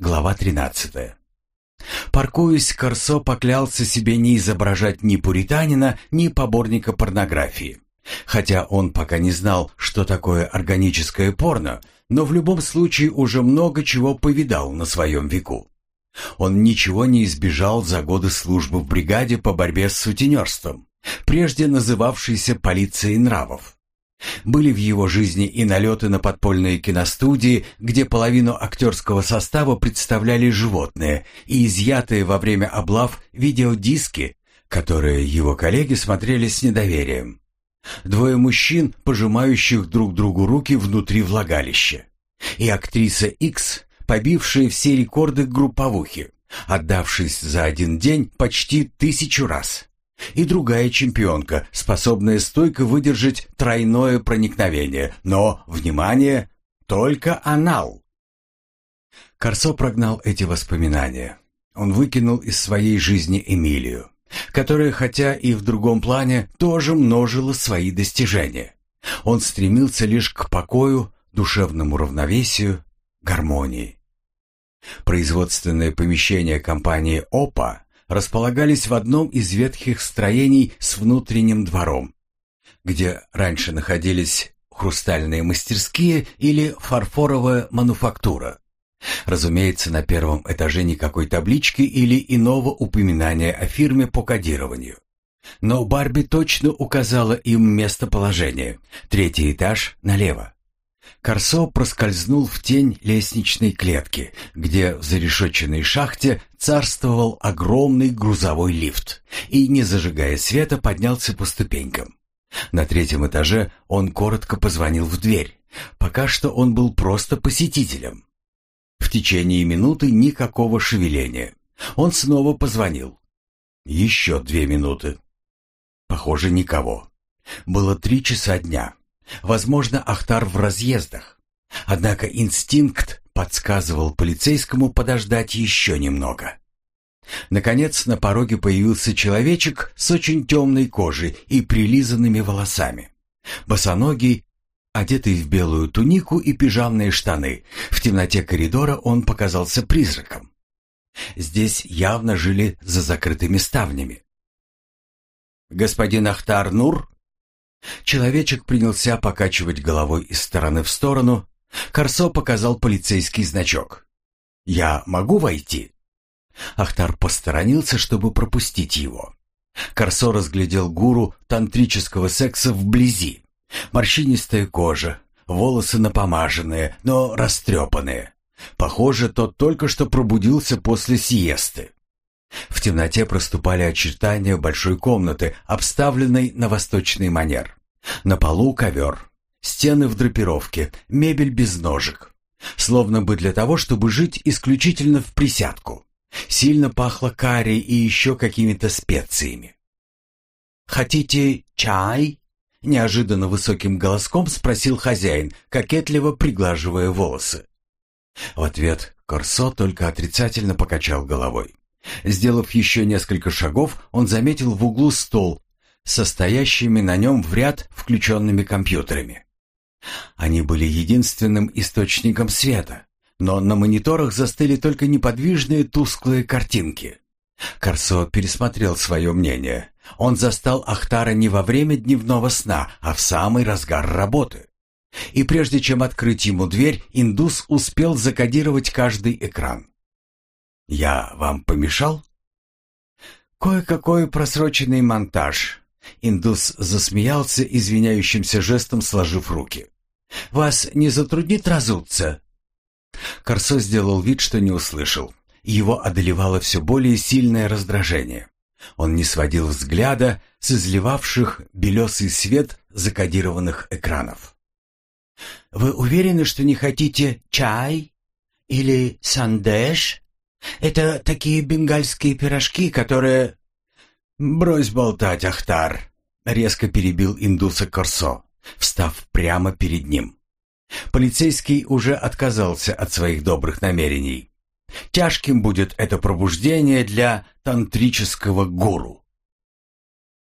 Глава 13. Паркуясь, Корсо поклялся себе не изображать ни пуританина, ни поборника порнографии. Хотя он пока не знал, что такое органическое порно, но в любом случае уже много чего повидал на своем веку. Он ничего не избежал за годы службы в бригаде по борьбе с сутенерством, прежде называвшейся полицией нравов. Были в его жизни и налеты на подпольные киностудии, где половину актерского состава представляли животные, и изъятые во время облав видеодиски, которые его коллеги смотрели с недоверием. Двое мужчин, пожимающих друг другу руки внутри влагалища. И актриса X, побившая все рекорды групповухи, отдавшись за один день почти тысячу раз и другая чемпионка, способная стойко выдержать тройное проникновение, но, внимание, только анал. Корсо прогнал эти воспоминания. Он выкинул из своей жизни Эмилию, которая, хотя и в другом плане, тоже множила свои достижения. Он стремился лишь к покою, душевному равновесию, гармонии. Производственное помещение компании «Опа» располагались в одном из ветхих строений с внутренним двором, где раньше находились хрустальные мастерские или фарфоровая мануфактура. Разумеется, на первом этаже никакой таблички или иного упоминания о фирме по кодированию. Но Барби точно указала им местоположение. Третий этаж налево. Корсо проскользнул в тень лестничной клетки, где в зарешетченной шахте царствовал огромный грузовой лифт, и, не зажигая света, поднялся по ступенькам. На третьем этаже он коротко позвонил в дверь. Пока что он был просто посетителем. В течение минуты никакого шевеления. Он снова позвонил. Еще две минуты. Похоже, никого. Было три часа дня. Возможно, Ахтар в разъездах. Однако инстинкт подсказывал полицейскому подождать еще немного. Наконец на пороге появился человечек с очень темной кожей и прилизанными волосами. Босоногий, одетый в белую тунику и пижамные штаны, в темноте коридора он показался призраком. Здесь явно жили за закрытыми ставнями. «Господин Ахтар Нур?» Человечек принялся покачивать головой из стороны в сторону. Корсо показал полицейский значок. «Я могу войти?» Ахтар посторонился, чтобы пропустить его. Корсо разглядел гуру тантрического секса вблизи. Морщинистая кожа, волосы напомаженные, но растрепанные. Похоже, тот только что пробудился после сиесты. В темноте проступали очертания большой комнаты, обставленной на восточный манер. На полу ковер, стены в драпировке, мебель без ножек. Словно бы для того, чтобы жить исключительно в присядку. Сильно пахло карри и еще какими-то специями. «Хотите чай?» — неожиданно высоким голоском спросил хозяин, кокетливо приглаживая волосы. В ответ Корсо только отрицательно покачал головой. Сделав еще несколько шагов, он заметил в углу стол, состоящими на нем в ряд включенными компьютерами. Они были единственным источником света, но на мониторах застыли только неподвижные тусклые картинки. Корсо пересмотрел свое мнение. Он застал Ахтара не во время дневного сна, а в самый разгар работы. И прежде чем открыть ему дверь, индус успел закодировать каждый экран. «Я вам помешал?» «Кое-какой просроченный монтаж». Индус засмеялся извиняющимся жестом, сложив руки. «Вас не затруднит разуться?» Корсо сделал вид, что не услышал. Его одолевало все более сильное раздражение. Он не сводил взгляда с изливавших белесый свет закодированных экранов. «Вы уверены, что не хотите чай? Или сандеш?» Это такие бенгальские пирожки, которые...» «Брось болтать, Ахтар!» — резко перебил индуса Корсо, встав прямо перед ним. Полицейский уже отказался от своих добрых намерений. Тяжким будет это пробуждение для тантрического гуру.